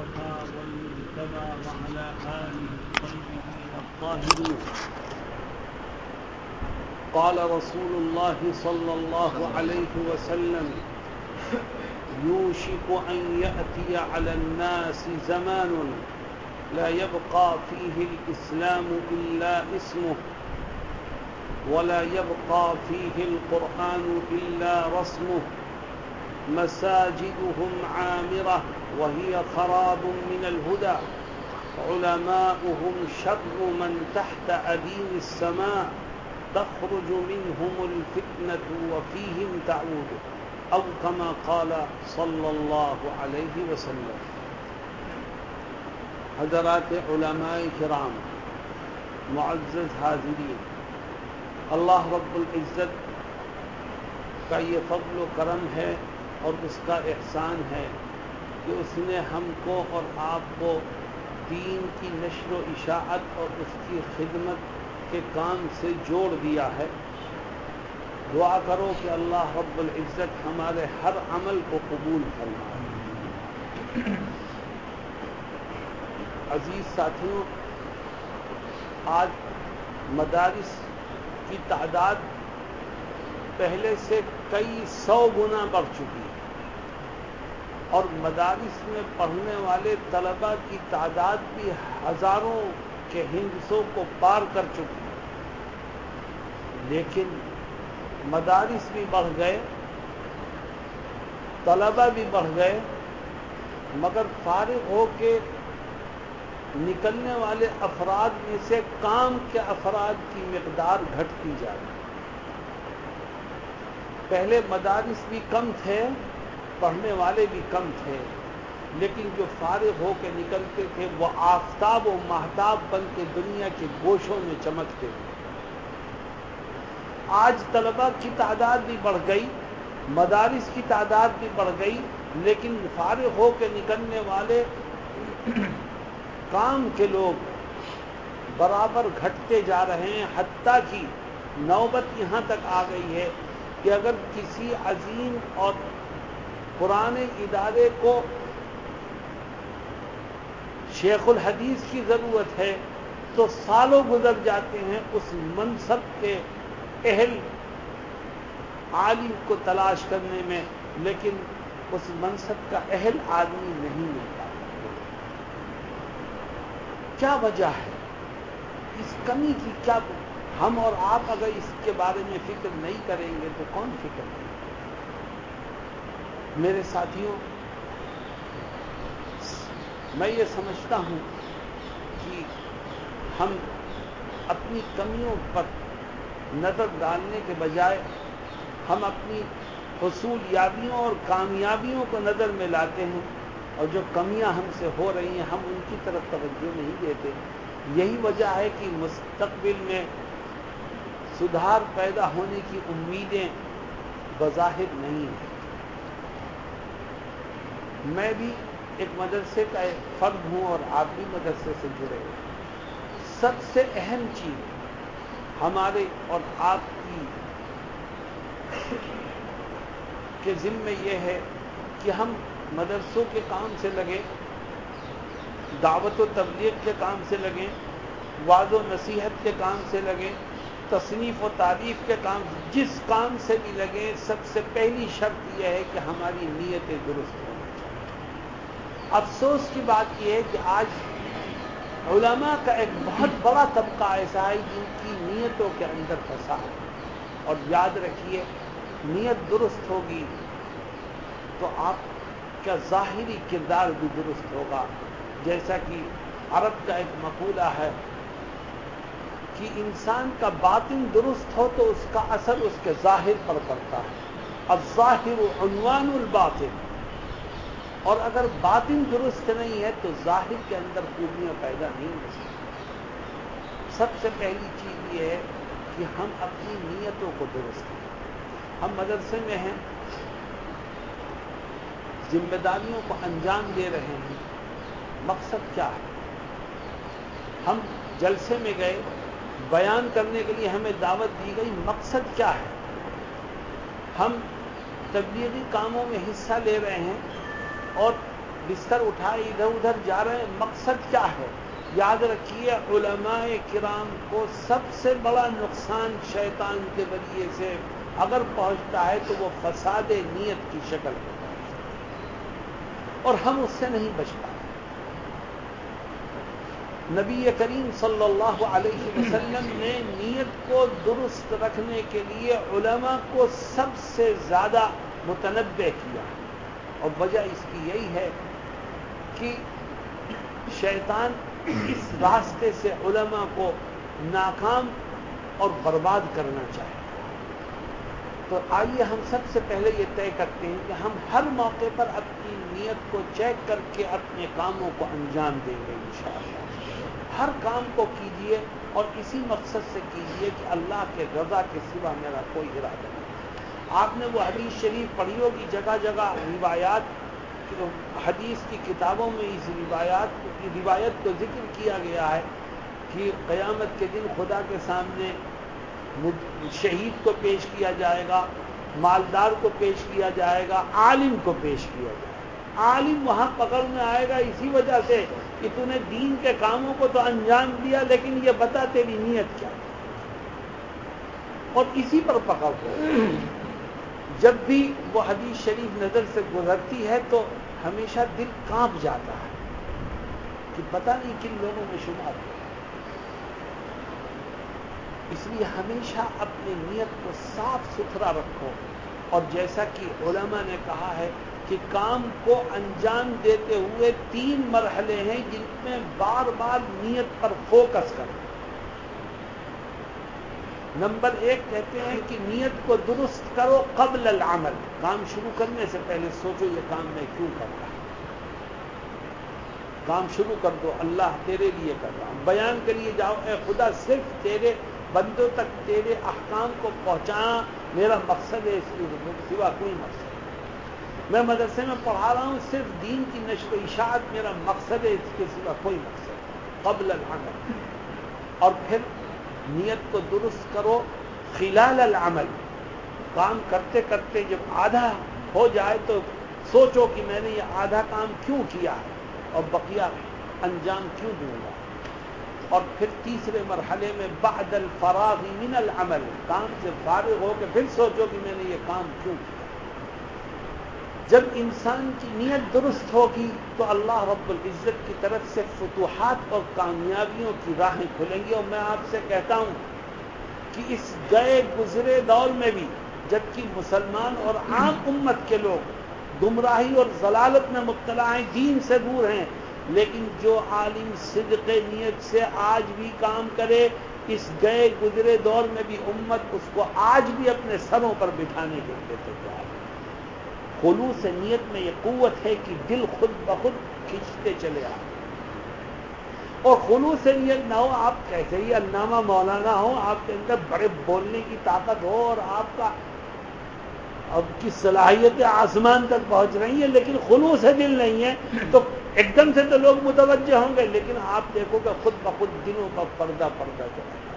المصطفى والمجتبى وعلى آله الطيبين الطاهرين قال رسول الله صلى الله عليه وسلم، يوشك أن يأتي على الناس زمان لا يبقى فيه الإسلام إلا اسمه، ولا يبقى فيه القرآن إلا رسمه. مساجدهم عامرة وهي خراب من الهدى. علماؤهم شر من تحت أدين السماء. تخرج منهم الفتنة وفيهم تعود. أو كما قال صلى الله عليه وسلم. حضرات علماء کرام، معزز حاضرین، اللہ رب العزت کا یہ فضل و کرم ہے اور اس کا احسان ہے کہ اس نے ہم کو اور آپ کو دین کی نشر و اشاعت اور اس کی خدمت کے کام سے جوڑ دیا ہے۔ دعا کرو کہ اللہ رب العزت ہمارے ہر عمل کو قبول فرمائے۔ عزیز ساتھیوں، آج مدارس کی تعداد پہلے سے کئی سو گنا بڑھ چکی ہے۔ اور مدارس میں پڑھنے والے طلبہ کی تعداد بھی ہزاروں کے ہندسوں کو پار کر چکی ہے۔ لیکن مدارس بھی بڑھ گئے، طلبہ بھی بڑھ گئے، مگر فارغ ہو کے نکلنے والے افراد میں سے کام کے افراد کی مقدار گھٹتی جا رہی پہلے مدارس بھی کم تھے، پڑھنے والے بھی کم تھے، لیکن جو فارغ ہو کے نکلتے تھے، وہ آفتاب و محتاب بن کے دنیا کے گوشوں میں چمکتے تھے۔ آج طلبہ کی تعداد بھی بڑھ گئی، مدارس کی تعداد بھی بڑھ گئی، لیکن فارغ ہو کے نکلنے والے کام کے لوگ برابر گھٹتے جا رہے ہیں، حتیٰ کی نوبت یہاں تک آ گئی ہے۔ کہ اگر کسی عظیم اور پرانے ادارے کو شیخ الحدیث کی ضرورت ہے تو سالوں گزر جاتے ہیں اس منصب کے اہل عالم کو تلاش کرنے میں، لیکن اس منصب کا اہل آدمی نہیں ملتا کیا وجہ ہے؟ اس کمی کی کیا ہم اور آپ اگر اس کے بارے میں فکر نہیں کریں گے تو کون فکر کرے میرے ساتھیوں، میں یہ سمجھتا ہوں کہ ہم اپنی کمیوں پر نظر ڈالنے کے بجائے ہم اپنی حصول یابیوں اور کامیابیوں کو نظر میں لاتے ہیں اور جو کمیاں ہم سے ہو رہی ہیں، ہم ان کی طرف توجہ نہیں دیتے۔ یہی وجہ ہے کہ مستقبل میں سدھار پیدا ہونے کی امیدیں بظاہر نہیں ہیں۔ میں بھی ایک مدرسے کا ایک فرد ہوں اور آپ بھی مدرسے سے جڑے سب سے اہم چیز ہمارے اور آپ کی کے ذمے یہ ہے کہ ہم مدرسوں کے کام سے لگے دعوت و تبلیغ کے کام سے لگیں وعد و نصیحت کے کام سے لگیں تصنیف و تعریف کے کام جس کام سے بھی لگیں، سب سے پہلی شرط یہ ہے کہ ہماری نیتیں درست ہونی چاہیے افسوس کی بات یہ ہے کہ آج علماء کا ایک بہت بڑا طبقہ ایسا ہے جن کی نیتوں کے اندر فساد اور یاد رکھیے، نیت درست ہوگی تو آپ کا ظاہری کردار بھی درست ہوگا۔ جیسا کہ عرب کا ایک مقولہ ہے کہ انسان کا باطن درست ہو تو اس کا اثر اس کے ظاہر پر پڑتا ہے۔ اب ظاہر عنوان الباطن۔ اور اگر باطن درست نہیں ہے تو ظاہر کے اندر خوبیاں پیدا نہیں ہو سکتی۔ سب سے پہلی چیز یہ ہے کہ ہم اپنی نیتوں کو درست کریں۔ ہم مدرسے میں ہیں، ذمہ داریوں کو انجام دے رہے ہیں۔ مقصد کیا ہے؟ ہم جلسے میں گئے۔ بیان کرنے کے لیے ہمیں دعوت دی گئی مقصد کیا ہے؟ ہم تبلیغی کاموں میں حصہ لے رہے ہیں اور بستر اٹھائے، ادھر ادھر جا رہے ہیں۔ مقصد کیا ہے؟ یاد رکھیے، علماء کرام کو سب سے بڑا نقصان شیطان کے ذریعے سے اگر پہنچتا ہے تو وہ فساد نیت کی شکل میں اور ہم اس سے نہیں بچ پائے نبی کریم صلی اللہ علیہ وسلم نے نیت کو درست رکھنے کے لیے علماء کو سب سے زیادہ متنوع کیا۔ اور وجہ اس کی یہی ہے کہ شیطان اس راستے سے علماء کو ناکام اور برباد کرنا چاہے۔ تو آئیے ہم سب سے پہلے یہ طے کرتے ہیں کہ ہم ہر موقع پر اپنی نیت کو چیک کر کے اپنے کاموں کو انجام دیں گے انشاءاللہ۔ ہر کام کو کیجیے اور اسی مقصد سے کیجیے کہ اللہ کے رضا کے سوا میرا کوئی ارادہ نہیں۔ آپ نے وہ حدیث شریف پڑھی ہوگی جگہ جگہ روایات حدیث کی کتابوں میں اس روایات روایت کو ذکر کیا گیا ہے کہ قیامت کے دن خدا کے سامنے شہید کو پیش کیا جائے گا، مالدار کو پیش کیا جائے گا، عالم کو پیش کیا جائے گا۔ عالم وہاں پکڑ میں آئے گا، اسی وجہ سے کہ تو نے دین کے کاموں کو تو انجام دیا، لیکن یہ بتا تیری نیت کیا؟ اور اسی پر پکڑ جب بھی وہ حدیث شریف نظر سے گزرتی ہے تو ہمیشہ دل کانپ جاتا ہے کہ پتہ نہیں کن لوگوں میں شمار ہو۔ اس لیے ہمیشہ اپنی نیت کو صاف ستھرا رکھو۔ اور جیسا کہ علماء نے کہا ہے کہ کام کو انجام دیتے ہوئے تین مرحلے ہیں جن میں بار بار نیت پر فوکس کرو نمبر ایک کہتے ہیں کہ نیت کو درست کرو قبل العمل۔ کام شروع کرنے سے پہلے سوچو یہ کام میں کیوں کر رہا ہوں۔ کام شروع کر دو، اللہ تیرے لیے کر رہا ہوں۔ بیان کے لیے جاؤ، اے خدا صرف تیرے بندوں تک تیرے احکام کو پہنچانا میرا مقصد ہے اس کی سوا کوئی مقصد میں مدرسے میں پڑھا رہا ہوں، صرف دین کی نشر و اشاعت میرا مقصد ہے، اس کے سوا کوئی مقصد قبل العمل۔ اور پھر نیت کو درست کرو، خلال العمل۔ کام کرتے کرتے جب آدھا ہو جائے تو سوچو کہ میں نے یہ آدھا کام کیوں کیا ہے؟ اور بقیہ انجام کیوں دوں گا؟ اور پھر تیسرے مرحلے میں بعد الفراغ من العمل۔ کام سے فارغ ہو کے پھر سوچو کہ میں نے یہ کام کیوں کیا؟ جب انسان کی نیت درست ہوگی تو اللہ رب العزت کی طرف سے فتوحات اور کامیابیوں کی راہیں کھلیں گی اور میں آپ سے کہتا ہوں کہ اس گئے گزرے دور میں بھی جبکہ مسلمان اور عام امت کے لوگ گمراہی اور ضلالت میں مبتلا ہیں، دین سے دور ہیں، لیکن جو عالم صدق نیت سے آج بھی کام کرے، اس گئے گزرے دور میں بھی امت اس کو آج بھی اپنے سروں پر بٹھانے کے لیے تیار ہے۔ خلوص نیت میں یہ قوت ہے کہ دل خود بخود کھینچتے چلے آئے اور خلوص نیت نہ ہو، آپ کیسے ہی علامہ مولانا ہو آپ کے اندر بڑے بولنے کی طاقت ہو اور آپ کا اب کی صلاحیتیں آسمان تک پہنچ رہی ہیں، لیکن خلوص دل نہیں ہے۔ تو ایک دم سے تو لوگ متوجہ ہوں گے، لیکن آپ دیکھو گے خود بخود دلوں پر پردہ پردہ چلا۔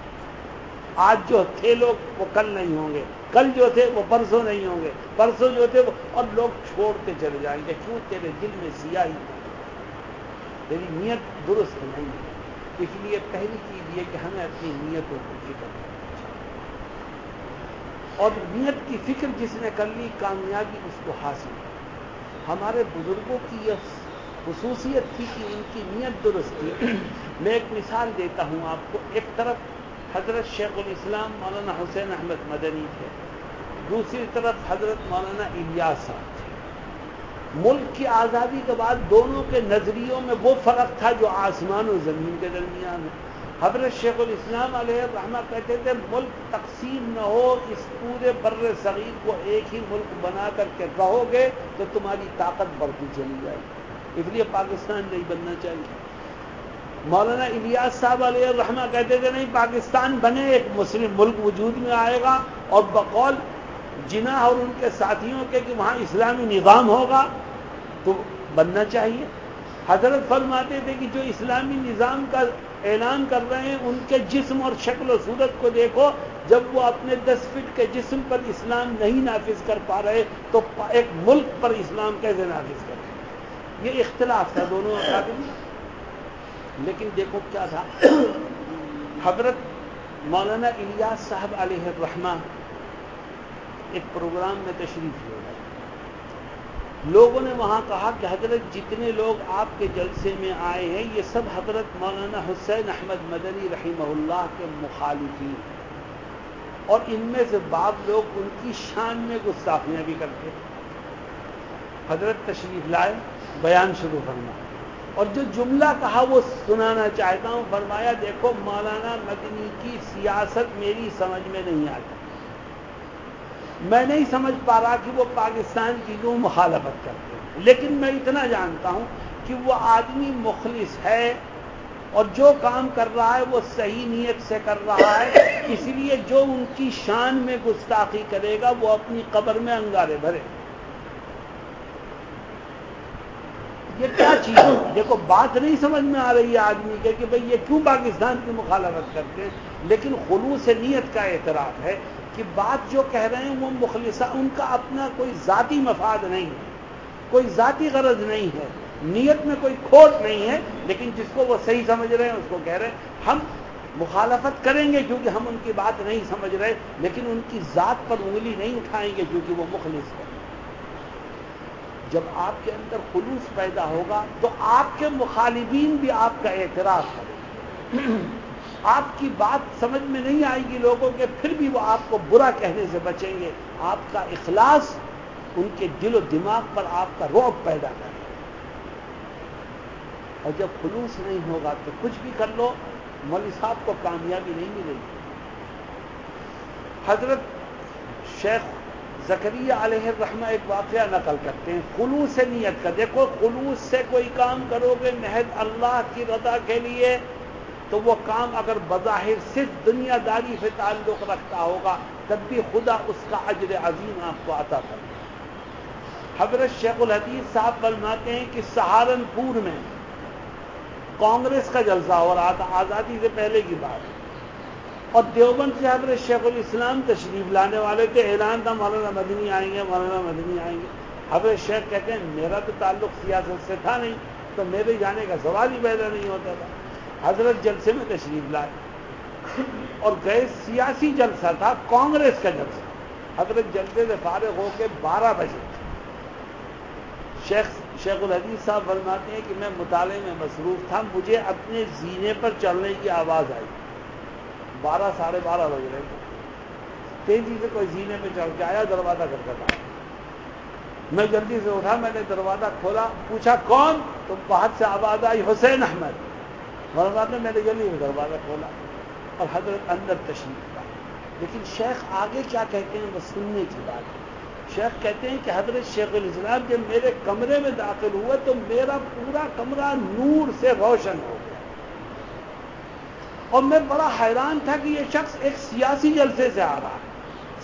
آج جو تھے لوگ وہ کل نہیں ہوں گے۔ کل جو تھے وہ پرسوں نہیں ہوں گے۔ پرسوں جو تھے وہ اور لوگ چھوڑتے چلے جائیں گے۔ کیوں تیرے دل میں سیاہی تیری نیت درست نہیں ہے۔ اس لیے پہلی چیز یہ کہ ہمیں اپنی نیتوں کو فکر کرنا اور نیت کی فکر جس نے کر لی، کامیابی اس کو حاصل ہمارے بزرگوں کی یہ خصوصیت تھی کہ ان کی نیت درست تھی۔ میں ایک مثال دیتا ہوں آپ کو۔ ایک طرف حضرت شیخ الاسلام مولانا حسین احمد مدنی تھے۔ دوسری طرف حضرت مولانا الیاس صاحب تھے۔ ملک کی آزادی کے بعد دونوں کے نظریوں میں وہ فرق تھا جو آسمان و زمین کے درمیان ہے۔ حضرت شیخ الاسلام علیہ الرحمہ کہتے تھے، ملک تقسیم نہ ہو، اس پورے بر صغیر کو ایک ہی ملک بنا کر کے رہو گے تو تمہاری طاقت بڑھتی چلی جائے گی۔ اس لیے پاکستان نہیں بننا چاہیے۔ مولانا الیاس صاحب علیہ الرحمہ کہتے تھے، نہیں، پاکستان بنے، ایک مسلم ملک وجود میں آئے گا اور بقول جنا اور ان کے ساتھیوں کے کہ وہاں اسلامی نظام ہوگا، تو بننا چاہیے۔ حضرت فرماتے تھے کہ جو اسلامی نظام کا اعلان کر رہے ہیں، ان کے جسم اور شکل و صورت کو دیکھو، جب وہ اپنے دس فٹ کے جسم پر اسلام نہیں نافذ کر پا رہے، تو ایک ملک پر اسلام کیسے نافذ کریں یہ اختلاف تھا دونوں لیکن دیکھو کیا تھا۔ حضرت مولانا الیاس صاحب علیہ الرحمہ ایک پروگرام میں تشریف لے گئے۔ لوگوں نے وہاں کہا کہ حضرت جتنے لوگ آپ کے جلسے میں آئے ہیں، یہ سب حضرت مولانا حسین احمد مدنی رحمہ اللہ کے مخالفین۔ اور ان میں سے بعض لوگ ان کی شان میں گستاخیاں بھی کرتے۔ حضرت تشریف لائے، بیان شروع فرما اور جو جملہ کہا وہ سنانا چاہتا ہوں، فرمایا، دیکھو، مولانا مدنی کی سیاست میری سمجھ میں نہیں آتی۔ میں نہیں سمجھ پا رہا کہ وہ پاکستان کی کیوں مخالفت کرتے ہیں۔ لیکن میں اتنا جانتا ہوں کہ وہ آدمی مخلص ہے اور جو کام کر رہا ہے وہ صحیح نیت سے کر رہا ہے۔ اس لیے جو ان کی شان میں گستاخی کرے گا، وہ اپنی قبر میں انگارے بھرے۔ یہ کیا چیز ہے؟ دیکھو، بات نہیں سمجھ میں آ رہی ہے آدمی کے کہ بھئی یہ کیوں پاکستان کی مخالفت کرتے ہیں؟ لیکن خلوص نیت کا اعتراف ہے کہ بات جو کہہ رہے ہیں وہ مخلصہ، ان کا اپنا کوئی ذاتی مفاد نہیں ہے، کوئی ذاتی غرض نہیں ہے، نیت میں کوئی کھوٹ نہیں ہے، لیکن جس کو وہ صحیح سمجھ رہے ہیں، اس کو کہہ رہے ہیں۔ ہم مخالفت کریں گے کیونکہ ہم ان کی بات نہیں سمجھ رہے، لیکن ان کی ذات پر انگلی نہیں اٹھائیں گے کیونکہ وہ مخلص ہے جب آپ کے اندر خلوص پیدا ہوگا تو آپ کے مخالفین بھی آپ کا اعتراف کریں آپ کی بات سمجھ میں نہیں آئے گی لوگوں کے، پھر بھی وہ آپ کو برا کہنے سے بچیں گے۔ آپ کا اخلاص ان کے دل و دماغ پر آپ کا روب پیدا کرے۔ اور جب خلوص نہیں ہوگا تو کچھ بھی کر لو، مولوی صاحب کو کامیابی نہیں ملے گی۔ حضرت شیخ زکریہ علیہ الرحمہ ایک واقعہ نقل کرتے ہیں۔ خلوص سے نیت کا دیکھو خلوص سے کوئی کام کرو گے محض اللہ کی رضا کے لیے، تو وہ کام اگر بظاہر صرف دنیا داری سے تعلق رکھتا ہوگا، تب بھی خدا اس کا اجر عظیم آپ کو عطا کر حضرت شیخ الحدیث صاحب فرماتے ہیں کہ سہارنپور میں کانگریس کا جلسہ ہو رہا تھا، آزادی سے پہلے کی بات۔ اور دیوبند سے حضرت شیخ الاسلام تشریف لانے والے تھے۔ اعلان تھا، مولانا مدنی آئیں گے، مولانا مدنی آئیں گے۔ حضرت شیخ کہتے ہیں، میرا تو تعلق سیاست سے تھا نہیں، تو میرے جانے کا سوال ہی پیدا نہیں ہوتا تھا۔ حضرت جلسے میں تشریف لائے۔ اور گئے سیاسی جلسہ تھا، کانگریس کا جلسہ۔ حضرت جلسے سے فارغ ہو کے بارہ بجے۔ شیخ شیخ الحدیث صاحب فرماتے ہیں کہ میں مطالعے میں مصروف تھا، مجھے اپنے زینے پر چلنے کی آواز آئی۔ بارہ، ساڑھے بارہ بج رہے تھے تیزی سے کوئی زینے پہ چڑھ کے آیا، دروازہ کر تھا۔ میں جلدی سے اٹھا، میں نے دروازہ کھولا، پوچھا، کون؟ تو باہر سے آواز آئی حسین احمد۔ مولانا نے میرے گلی میں دروازہ کھولا اور حضرت اندر تشریف لائی لیکن شیخ آگے کیا کہتے ہیں؟ وہ سننے کی بات ہے۔ شیخ کہتے ہیں کہ حضرت شیخ الاسلام جب میرے کمرے میں داخل ہوا تو میرا پورا کمرہ نور سے روشن ہو گیا۔ اور میں بڑا حیران تھا کہ یہ شخص ایک سیاسی جلسے سے آ رہا ہے۔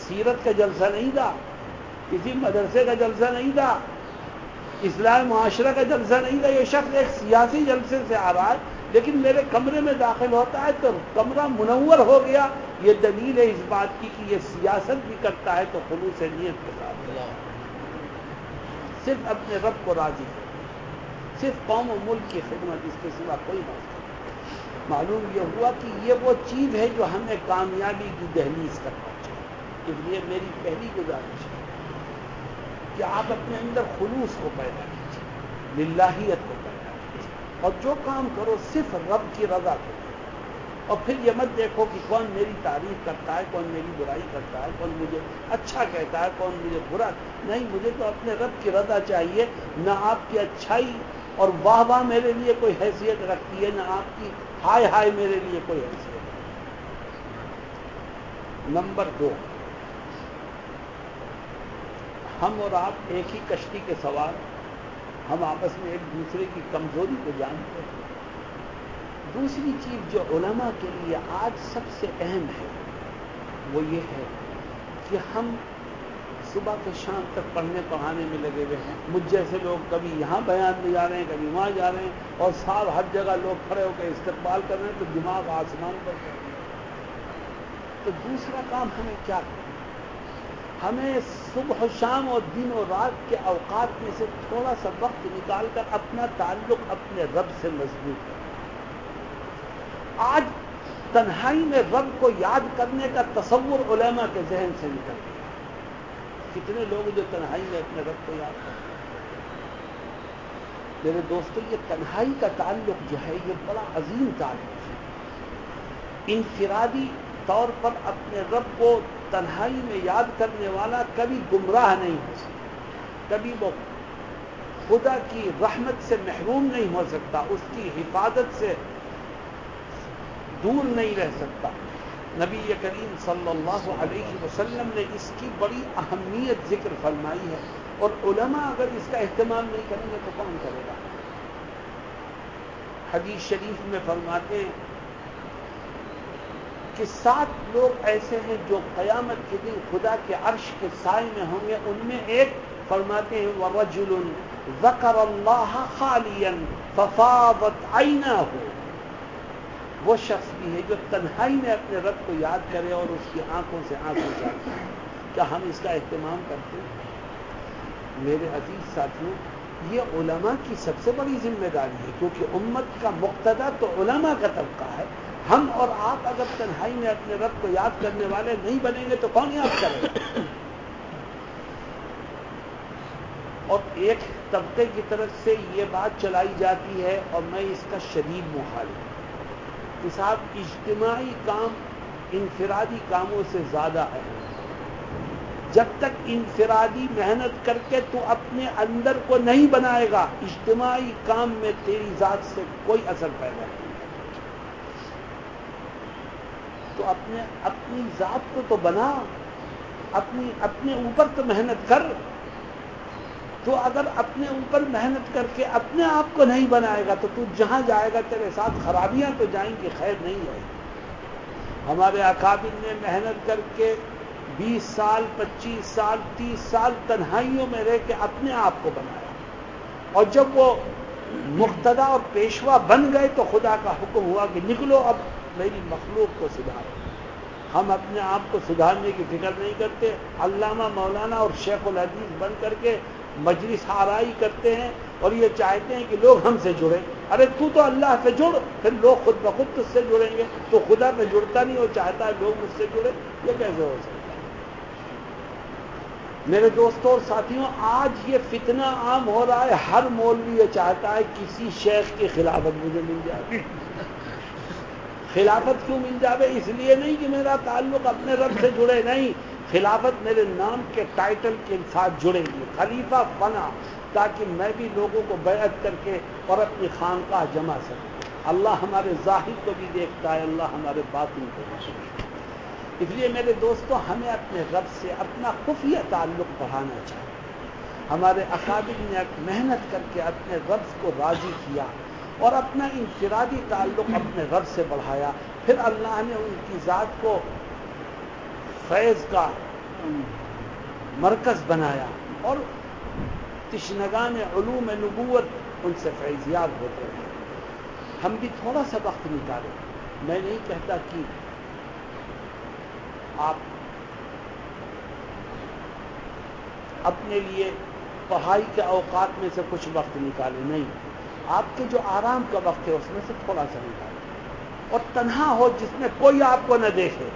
سیرت کا جلسہ نہیں تھا، کسی مدرسے کا جلسہ نہیں تھا، اسلام معاشرہ کا جلسہ نہیں تھا۔ یہ شخص ایک سیاسی جلسے سے آ رہا ہے، لیکن میرے کمرے میں داخل ہوتا ہے تو کمرہ منور ہو گیا۔ یہ دلیل ہے اس بات کی کہ یہ سیاست بھی کرتا ہے تو خلوص نیت کے ساتھ۔ صرف اپنے رب کو راضی صرف قوم و ملک کی خدمت اس کے سوا کوئی بات نہیں معلوم یہ ہوا کہ یہ وہ چیز ہے جو ہمیں کامیابی کی دہلیز کرنا چاہیے۔ اس لیے میری پہلی گزارش ہے کہ آپ اپنے اندر خلوص کو پیدا کیجیے، للہیت کو پیدا کیجیے۔ اور جو کام کرو، صرف رب کی رضا کرو اور پھر یہ مت دیکھو کہ کون میری تعریف کرتا ہے، کون میری برائی کرتا ہے، کون مجھے اچھا کہتا ہے، کون مجھے برا۔ نہیں، مجھے تو اپنے رب کی رضا چاہیے، نہ آپ کی اچھائی اور واہ واہ میرے لیے کوئی حیثیت رکھتی ہے، نہ آپ کی، ہائے ہائے میرے لیے کوئی حیثیت۔ نمبر دو، ہم اور آپ ایک ہی کشتی کے سوال ہم آپس میں ایک دوسرے کی کمزوری کو جانتے ہیں۔ دوسری چیز جو علماء کے لیے آج سب سے اہم ہے، وہ یہ ہے کہ ہم صبح سے شام تک پڑھنے پڑھانے میں لگے ہوئے ہیں۔ مجھ جیسے لوگ کبھی یہاں بیان میں جا رہے ہیں، کبھی وہاں جا رہے ہیں اور سال ہر جگہ لوگ کھڑے ہو کے استقبال کر رہے ہیں تو دماغ آسمان پر کر تو دوسرا کام ہمیں کیا کرنا ہمیں صبح و شام اور دن و رات کے اوقات میں سے تھوڑا سا وقت نکال کر اپنا تعلق اپنے رب سے مضبوط کرنا آج تنہائی میں رب کو یاد کرنے کا تصور علماء کے ذہن سے نکل گیا۔ کتنے لوگ جو تنہائی میں اپنے رب کو یاد کرتے ہیں؟ میرے دوستوں یہ تنہائی کا تعلق جو ہے، یہ بڑا عظیم تعلق ہے۔ انفرادی طور پر اپنے رب کو تنہائی میں یاد کرنے والا کبھی گمراہ نہیں ہو سکتا۔ کبھی وہ خدا کی رحمت سے محروم نہیں ہو سکتا، اس کی حفاظت سے دور نہیں رہ سکتا۔ نبی کریم صلی اللہ علیہ وسلم نے اس کی بڑی اہمیت ذکر فرمائی ہے اور علماء اگر اس کا اہتمام نہیں کریں گے تو کون کرے گا؟ حدیث شریف میں فرماتے ہیں کہ سات لوگ ایسے ہیں جو قیامت کے دن خدا کے عرش کے سائے میں ہوں گے، ان میں ایک فرماتے ہیں، وَرَجُلٌ ذَكَرَ اللَّهَ خَالِيًا فَفَاضَتْ عَيْنَاهُ۔ وہ شخص بھی ہے جو تنہائی میں اپنے رب کو یاد کرے اور اس کی آنکھوں سے آنکھوں جاتے کیا ہم اس کا اہتمام کرتے ہیں؟ میرے عزیز ساتھیوں، یہ علماء کی سب سے بڑی ذمہ داری ہے، کیونکہ امت کا مقتدا تو علماء کا طبقہ ہے۔ ہم اور آپ اگر تنہائی میں اپنے رب کو یاد کرنے والے نہیں بنیں گے تو کون یاد کرے گا؟ اور ایک طبقے کی طرف سے یہ بات چلائی جاتی ہے اور میں اس کا شدید مخالف ہوں۔ کہ صاحب اجتماعی کام انفرادی کاموں سے زیادہ اہم ہے۔ جب تک انفرادی محنت کر کے تو اپنے اندر کو نہیں بنائے گا، اجتماعی کام میں تیری ذات سے کوئی اثر پیدا نہیں۔ تو اپنے، اپنی ذات کو تو بنا، اپنی، اپنے اوپر تو محنت کر تو اگر اپنے اوپر محنت کر کے اپنے آپ کو نہیں بنائے گا تو تو جہاں جائے گا تیرے ساتھ خرابیاں تو جائیں گی، خیر نہیں جائے گی۔ ہمارے اکابر نے محنت کر کے بیس سال، پچیس سال، تیس سال تنہائیوں میں رہ کے اپنے آپ کو بنایا۔ اور جب وہ مقتدا اور پیشوا بن گئے تو خدا کا حکم ہوا کہ نکلو اب میری مخلوق کو سدھارو۔ ہم اپنے آپ کو سدھارنے کی فکر نہیں کرتے۔ علامہ مولانا اور شیخ الحدیث بن کر کے مجلس آرائی کرتے ہیں اور یہ چاہتے ہیں کہ لوگ ہم سے جڑیں۔ ارے تو تو اللہ سے جڑ، پھر لوگ خود بخود تج سے جڑیں گے۔ تو خدا میں جڑتا نہیں، وہ چاہتا ہے لوگ مجھ سے جڑے یہ کیسے ہو سکتا ہے؟ میرے دوستوں اور ساتھیوں، آج یہ فتنہ عام ہو رہا ہے۔ ہر مولوی یہ چاہتا ہے کسی شیخ کی خلافت مجھے مل جائے خلافت کیوں مل جاوے؟ اس لیے نہیں کہ میرا تعلق اپنے رب سے جڑے، نہیں۔ خلافت میرے نام کے ٹائٹل کے ساتھ جڑے گی خلیفہ بنا تاکہ میں بھی لوگوں کو بیعت کر کے اور اپنی خانقاہ جمع سکوں۔ اللہ ہمارے ظاہر کو بھی دیکھتا ہے، اللہ ہمارے باطن کو بھی دیکھتا ہے۔ اس لیے میرے دوستوں ہمیں اپنے رب سے اپنا خفیہ تعلق بڑھانا چاہیے۔ ہمارے اکابر نے محنت کر کے اپنے رب کو راضی کیا اور اپنا انفرادی تعلق اپنے رب سے بڑھایا۔ پھر اللہ نے ان کی ذات کو فیض کا مرکز بنایا اور تشنگان علوم نبوت ان سے فیضیاب ہوتے رہے ہم بھی تھوڑا سا وقت نکالیں۔ میں نہیں کہتا کہ آپ اپنے لیے پڑھائی کے اوقات میں سے کچھ وقت نکالیں۔ نہیں، آپ کے جو آرام کا وقت ہے اس میں سے تھوڑا سا نکالیں۔ اور تنہا ہو جس میں کوئی آپ کو نہ دیکھے۔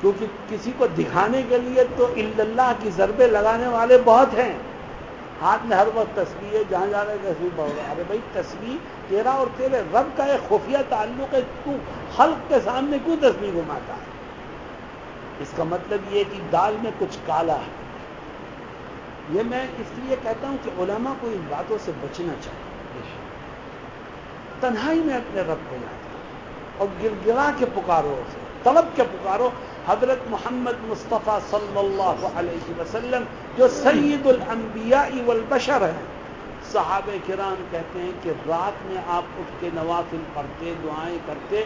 کیونکہ کسی کو دکھانے کے لیے تو اللہ کی ضربے لگانے والے بہت ہیں۔ ہاتھ میں ہر وقت تصویر ہے، جہاں جا رہے تصویر بڑھ رہا ارے بھائی تصویر تیرا اور تیرے رب کا ایک خفیہ تعلق ہے، تو خلق کے سامنے کیوں تصویر گھماتا ہے؟ اس کا مطلب یہ کہ دال میں کچھ کالا ہے۔ یہ میں اس لیے کہتا ہوں کہ علماء کو ان باتوں سے بچنا چاہیے۔ تنہائی میں اپنے رب کو یاد کرو اور گر گرا کے پکارو اسے، طلب کے پکارو۔ حضرت محمد مصطفیٰ صلی اللہ علیہ وسلم جو سید الانبیاء والبشر ہیں۔ صحابہ کرام کہتے ہیں کہ رات میں آپ اٹھ کے نوافل پڑھتے، دعائیں کرتے،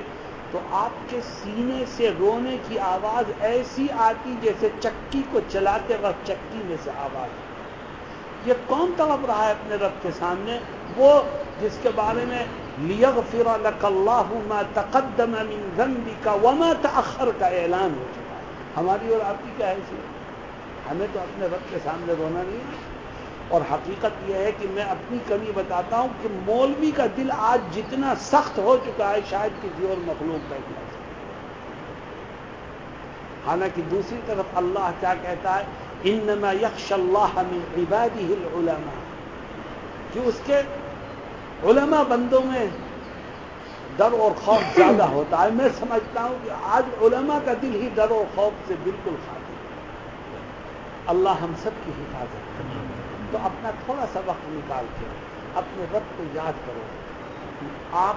تو آپ کے سینے سے رونے کی آواز ایسی آتی جیسے چکی کو چلاتے وقت چکی میں سے آواز یہ کون تڑپ رہا ہے اپنے رب کے سامنے؟ وہ جس کے بارے میں لیغفر لک اللہ ما تقدم من ذنبک وما تأخر کا اعلان ہو چکا ہے ہماری اور آپ کی کیا حیثیت ہمیں تو اپنے رب کے سامنے رونا نہیں ہے۔ اور حقیقت یہ ہے کہ میں اپنی کمی بتاتا ہوں کہ مولوی کا دل آج جتنا سخت ہو چکا ہے، شاید کسی اور مخلوق بیٹھ نہ حالانکہ دوسری طرف اللہ کیا کہتا ہے؟ انما یکش اللہ من عباده العلماء۔ کہ اس کے علماء بندوں میں ڈر اور خوف زیادہ ہوتا ہے۔ میں سمجھتا ہوں کہ آج علماء کا دل ہی ڈر اور خوف سے بالکل خالی اللہ ہم سب کی حفاظت کرے۔ تو اپنا تھوڑا سا وقت نکال کے اپنے رب کو یاد کرو۔ آپ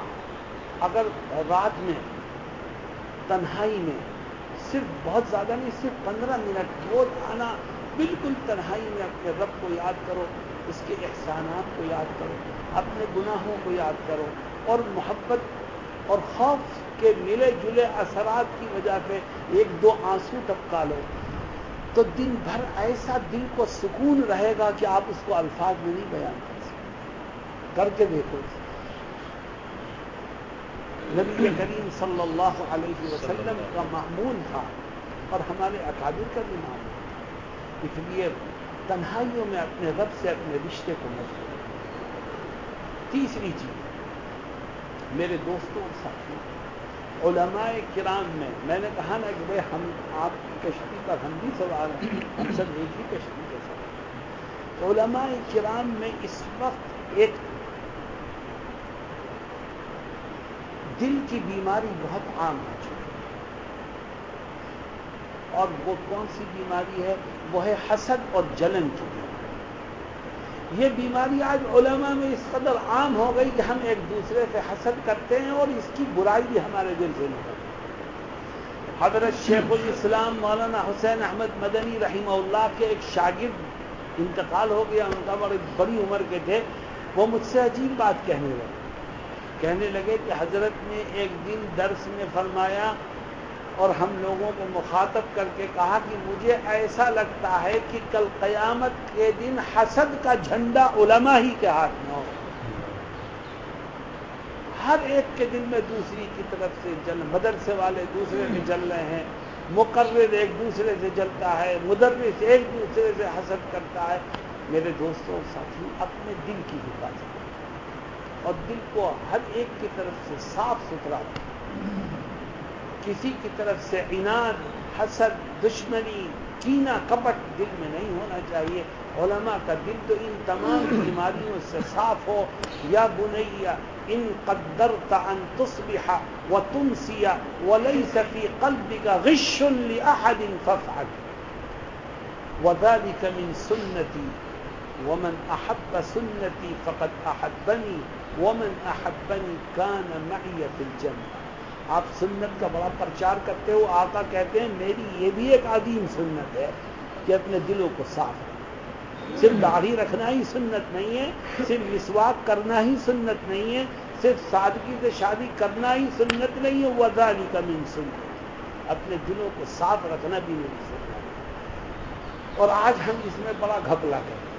اگر رات میں تنہائی میں صرف بہت زیادہ نہیں، صرف پندرہ منٹ روز آنا بالکل تنہائی میں اپنے رب کو یاد کرو۔ اس کے احسانات کو یاد کرو، اپنے گناہوں کو یاد کرو اور محبت اور خوف کے ملے جلے اثرات کی وجہ سے ایک دو آنسو ٹپکا لو۔ تو دن بھر ایسا دل کو سکون رہے گا کہ آپ اس کو الفاظ میں نہیں بیان کر سکتے۔ کر کے دیکھو۔ نبی کریم صلی اللہ علیہ وسلم کا معمول تھا اور ہمارے اکادر کا بھی معمول اس لیے تنہائیوں میں اپنے رب سے اپنے رشتے کو مضبوط تیسری چیز میرے دوستوں اور ساتھیوں علماء کرام میں میں نے کہا نا کہ بھائی ہم آپ کی کشتی پر ہم بھی سوال ہیں، ہم سب ایک ہی کشتی کے سوال علماء کرام میں اس وقت ایک دل کی بیماری بہت عام ہے اور وہ کون سی بیماری ہے؟ وہ ہے حسد اور جلن کی۔ بیماری یہ بیماری آج علماء میں اس قدر عام ہو گئی کہ ہم ایک دوسرے سے حسد کرتے ہیں اور اس کی برائی بھی ہمارے دل سے نکلتی حضرت شیخ الاسلام مولانا حسین احمد مدنی رحمہ اللہ کے ایک شاگرد انتقال ہو گیا، ان کا بڑی بڑی عمر کے تھے۔ وہ مجھ سے عجیب بات کہنے لگے۔ کہنے لگے کہ حضرت نے ایک دن درس میں فرمایا اور ہم لوگوں کو مخاطب کر کے کہا کہ مجھے ایسا لگتا ہے کہ کل قیامت کے دن حسد کا جھنڈا علماء ہی کے ہاتھ میں ہو۔ ہر ایک کے دل میں دوسری کی طرف سے جل، مدرسے والے دوسرے میں جل رہے ہیں، مقرر ایک دوسرے سے جلتا ہے، مدرس ایک دوسرے سے حسد کرتا ہے۔ میرے دوستوں ساتھی اپنے دل کی حفاظت۔ اور دل کو ہر ایک کی طرف سے صاف ستھرا کسی کی طرف سے انعد حسد، دشمنی، کینا، کپٹ دل میں نہیں ہونا چاہیے۔ علماء کا دل تو ان تمام بیماریوں سے صاف ہو۔ یا بنیا ان قدر ان تصبح و تم سیا وليس في قلبك غش لاحد فافعل۔ وذلك من سنتي ومن احب سنتي فقد احبني ومن احبني كان معي في الجنه آپ سنت کا بڑا پرچار کرتے ہو، آقا کہتے ہیں، میری یہ بھی ایک عظیم سنت ہے کہ اپنے دلوں کو صاف صرف داڑھی رکھنا ہی سنت نہیں ہے، صرف مسواک کرنا ہی سنت نہیں ہے، صرف سادگی سے شادی کرنا ہی سنت نہیں ہے وزانی کا مین سنت۔ اپنے دلوں کو صاف رکھنا بھی میری سنت اور آج ہم اس میں بڑا گھپلا کرتے ہیں۔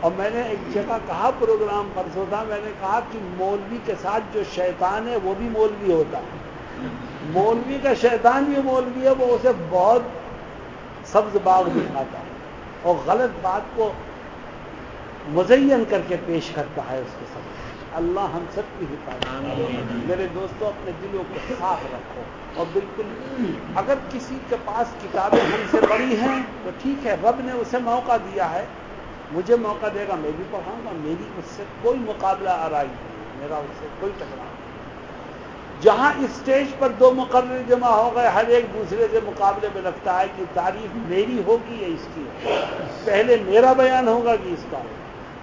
اور میں نے ایک جگہ کہا پروگرام پرسوں تھا میں نے کہا کہ مولوی کے ساتھ جو شیطان ہے وہ بھی مولوی ہوتا۔ ہے مولوی کا شیطان بھی مولوی ہے وہ اسے بہت سبز باغ دکھاتا۔ ہے اور غلط بات کو مزین کر کے پیش کرتا ہے اس کے سامنے اللہ ہم سب کی حفاظت میرے دوستوں اپنے دلوں کو صاف رکھو۔ اور بالکل اگر کسی کے پاس کتابیں ہم سے بڑی ہیں تو ٹھیک ہے رب نے اسے موقع دیا ہے۔ مجھے موقع دے گا، میں بھی پڑھاؤں گا میری اس سے کوئی مقابلہ آرائی نہیں میرا اس سے کوئی ٹکراؤ نہیں جہاں اسٹیج پر دو مقرر جمع ہو گئے، ہر ایک دوسرے سے مقابلے میں لگتا ہے کہ تعریف میری ہوگی یا اس کی پہلے میرا بیان ہوگا کہ اس کا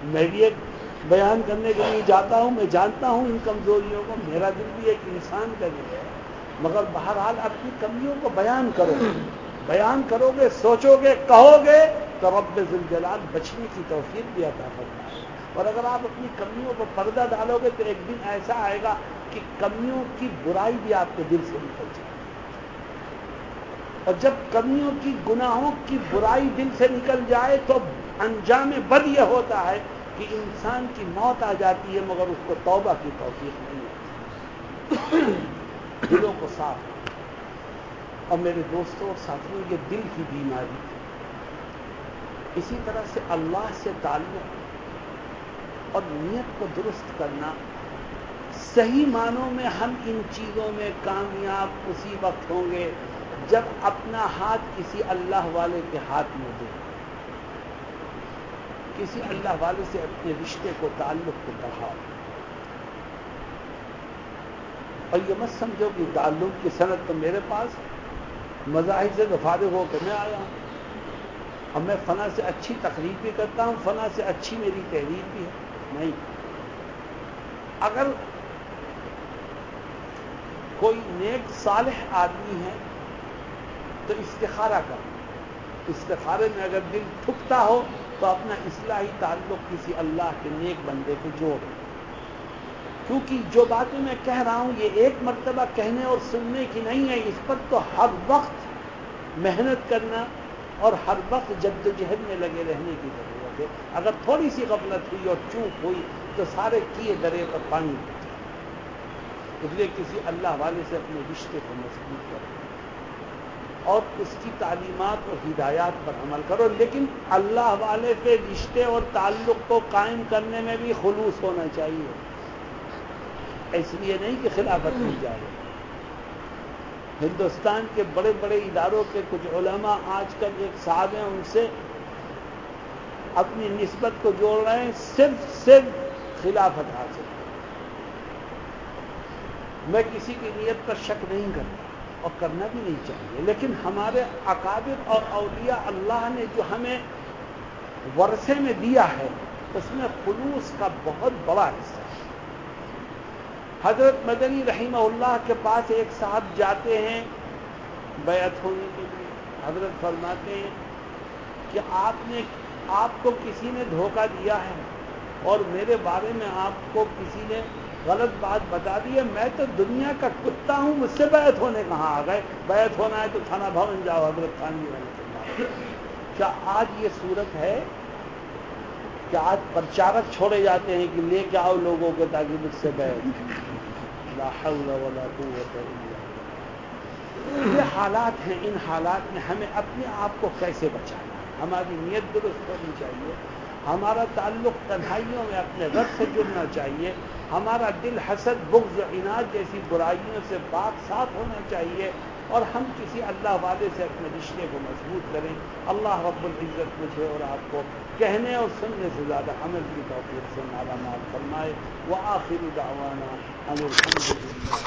میں بھی ایک بیان کرنے کے لیے جاتا ہوں، میں جانتا ہوں ان کمزوریوں کو، میرا دل بھی ایک انسان کا دل ہے۔ مگر بہرحال اپنی کمیوں کو بیان کرو۔ بیان کرو گے، سوچو گے، کہو گے تو رب ذوالجلال بچنے کی توفیق بھی عطا کرتا ہے اور اگر آپ اپنی کمیوں پر پردہ ڈالو گے تو ایک دن ایسا آئے گا کہ کمیوں کی برائی بھی آپ کے دل سے نکل جائے۔ اور جب کمیوں کی گناہوں کی برائی دل سے نکل جائے تو انجام بد یہ ہوتا ہے کہ انسان کی موت آ جاتی ہے مگر اس کو توبہ کی توفیق نہیں ہوتی۔ دلوں کو صاف اور میرے دوستوں اور ساتھیوں، یہ دل کی بیماری اسی طرح سے اللہ سے تعلق اور نیت کو درست کرنا، صحیح معنوں میں ہم ان چیزوں میں کامیاب اسی وقت ہوں گے جب اپنا ہاتھ کسی اللہ والے کے ہاتھ میں دے۔ کسی اللہ والے سے اپنے رشتے کو تعلق کو بڑھاؤ۔ اور یہ مت سمجھو کہ تعلق کی صنعت تو میرے پاس، مذاہب سے تو فارغ ہو کے میں آیا ہوں۔ اور میں فنا سے اچھی تقریب بھی کرتا ہوں فنا سے اچھی میری تحریر بھی ہے۔ نہیں۔ اگر کوئی نیک صالح آدمی ہے تو استخارہ کر۔ استخارے میں اگر دل ٹھکتا ہو تو اپنا اصلاحی تعلق کسی اللہ کے نیک بندے کو جوڑ۔ کیونکہ جو باتیں میں کہہ رہا ہوں، یہ ایک مرتبہ کہنے اور سننے کی نہیں ہے۔ اس پر تو ہر وقت محنت کرنا اور ہر وقت جد و جہد میں لگے رہنے کی ضرورت ہے۔ اگر تھوڑی سی غفلت ہوئی اور چوک ہوئی تو سارے کیے درے پر پانی اس لیے کسی اللہ والے سے اپنے رشتے کو مضبوط کرو اور اس کی تعلیمات اور ہدایات پر عمل کرو۔ لیکن اللہ والے کے رشتے اور تعلق کو قائم کرنے میں بھی خلوص ہونا چاہیے۔ اس لیے نہیں کہ خلافت مل جائے۔ ہندوستان کے بڑے بڑے اداروں کے کچھ علماء آج کل ایک صاحب ہیں، ان سے اپنی نسبت کو جوڑ رہے ہیں، صرف صرف خلافت حاصل میں کسی کی نیت پر شک نہیں کرتا اور کرنا بھی نہیں چاہیے، لیکن ہمارے اکابر اور اولیاء اللہ نے جو ہمیں ورثے میں دیا ہے، اس میں خلوص کا بہت بڑا حصہ ہے۔ حضرت مدنی رحمہ اللہ کے پاس ایک صاحب جاتے ہیں، بیعت ہونے کے لیے۔ حضرت فرماتے ہیں کہ آپ نے، آپ کو کسی نے دھوکہ دیا ہے اور میرے بارے میں آپ کو کسی نے غلط بات بتا دی ہے، میں تو دنیا کا کتا ہوں، مجھ سے بیعت ہونے کہاں آ گئے؟ بیعت ہونا ہے تو تھانہ بھون جاؤ، حضرت خان اللہ کیا آج یہ صورت ہے؟ کہ آج پرچارک چھوڑے جاتے ہیں کہ لے کے آؤ لوگوں کو تاکہ مجھ سے بیعت لا حول ولا قوت الا یہ حالات ہیں، ان حالات میں ہمیں اپنے آپ کو کیسے بچانا ہے؟ ہماری نیت درست ہونی چاہیے، ہمارا تعلق تنہائیوں میں اپنے رب سے جڑنا چاہیے، ہمارا دل حسد، بغض و عناد جیسی برائیوں سے پاک صاف ہونا چاہیے۔ اور ہم کسی اللہ والے سے اپنے رشتے کو مضبوط کریں۔ اللہ رب العزت مجھے اور آپ کو کہنے اور سننے سے زیادہ عمل کی توفیق سے مالا مال فرمائے۔ وہ آخری دعوانا الحمد للہ